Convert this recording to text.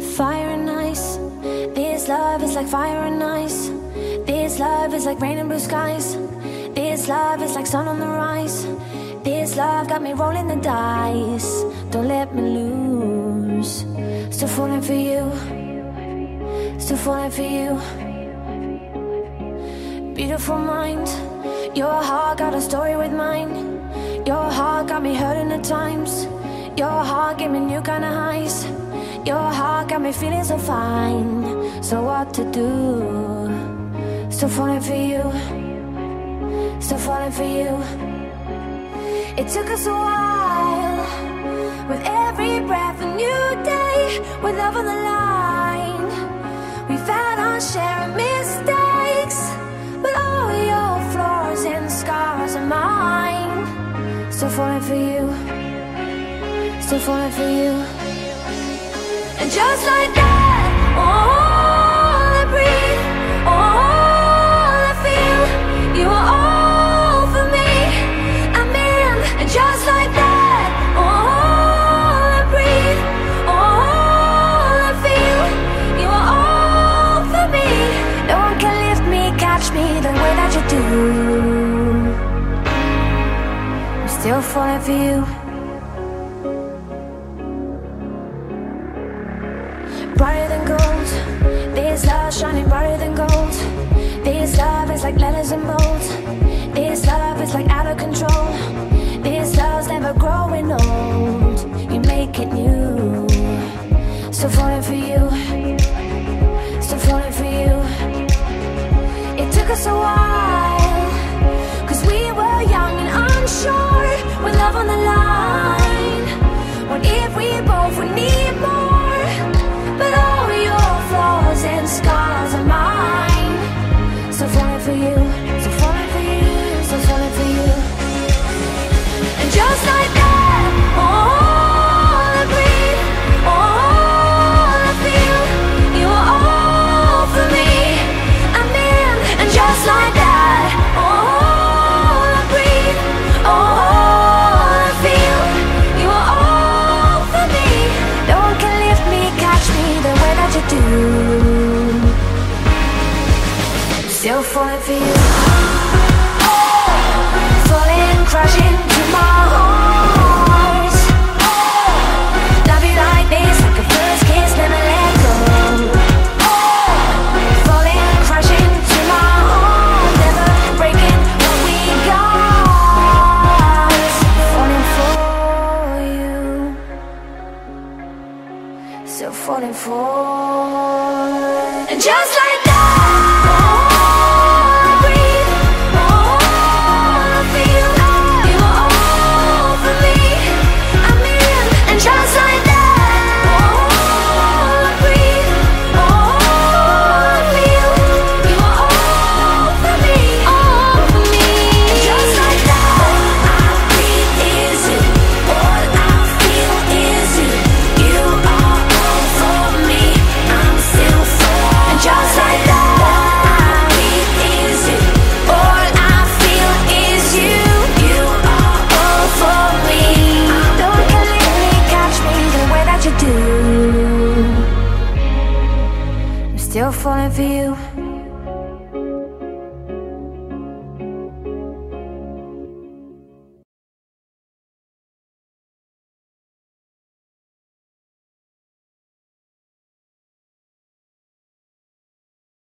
fire and ice. This love is like fire and ice. This love is like rain and blue skies. This love is like sun on the rise. This love got me rolling the dice. Don't let me lose. Still falling for you. Still falling for you. Beautiful mind. Your heart got a story with mine. Your heart got me hurting at times. Your heart gave me new kind of highs. Your heart got me feeling so fine. So what to do? Still falling for you. Still falling for you. It took us a while. With every breath, a new day. With love on the line. We've had our share of mistakes. But all your flaws and scars are mine. Still falling for you. Still falling for you. And just like that, all I breathe, all I feel, you are all for me. I'm in, and just like that, all I breathe, all I feel, you are all for me. No one can lift me, catch me the way that you do. I'm still falling for you. This love is like letters in bold. This love is like out of control. This love's never growing old. You make it new. Still falling for you. Still falling for you. It took us a while. Cause we were young and unsure. With love on the line. Still falling for you. And just falling for you.